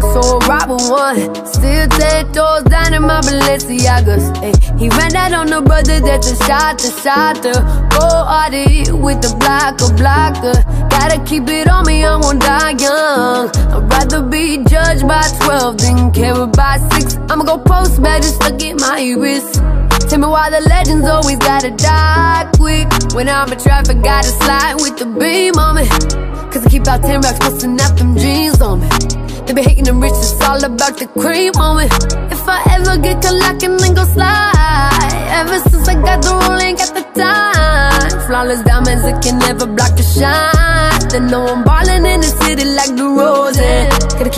for a robber one. Still ten toes down in my Balenciagas. Ay, he ran out on the brother that's a shot to shot to oh, go hardy with the blocker blocker. Gotta keep it on me, I won't die young. I'd rather be judged by 12 than carried by 6. I'ma go post just to get my wrist. Tell me why the legends always gotta die quick. When I'm in traffic, gotta slide with the beam on me. Cause I keep out 10 racks busting out them jeans on me. They be hating them rich, it's all about the cream on me. If I ever get caught then go slide. Ever since I got the rule, ain't got the time. Flawless diamonds, it can never block the shine. They know I'm ballin' in the city like the roses.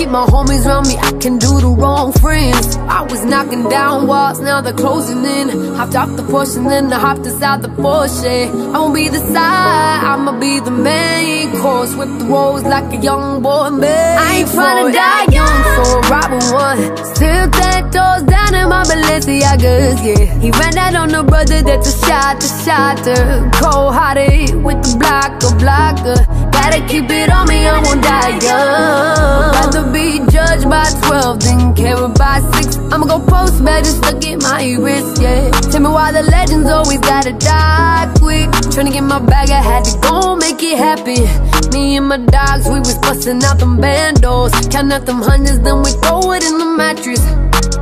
Keep my homies around me, I can do the wrong friends. I was knocking down walls, now they're closing in. Hopped off the Porsche and then I hopped inside the Porsche. I won't be the side, I'ma be the main course. Whip the rolls like a young boy, man. I ain't tryna die young, so a robber one. Still ten toes down in my Balenciagas, yeah. He ran out on the brother that's a shot to shot to cold hearted with the blocker blocker. Gotta keep it on me, I won't die young. Rather be judged by 12 than carried by 6. I'ma go post bad just to get my wrist, yeah. Tell me why the legends always gotta die quick. Tryna get my bag, I had to go make it happen. Me and my dogs, we was busting out them bandos. Counting out them hundreds, then we throw it in the mattress.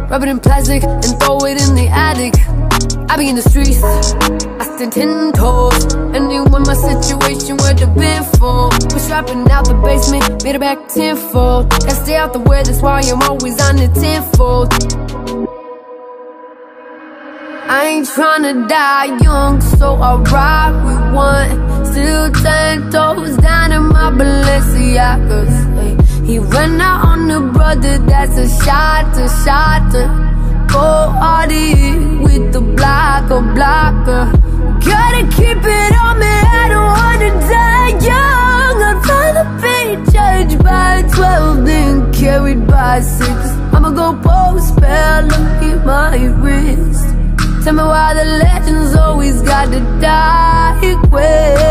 Rub it in plastic and throw it in the attic. I be in the streets, I stand ten toes. Anyone my situation would have been for. Was dropping out the basement, made it back tenfold. Gotta stay out the way, that's why I'm always on the tenfold. I ain't tryna die young, so I ride with one. Still ten toes down in my Balenciagas. Ay, he ran out on the brother that's a shot to shot to go with the blocker. Gotta keep it on me, I don't wanna die young. I'd rather be judged by 12 than carried by 6. I'ma go post spell, look at my wrist. Tell me why the legends always gotta die quick.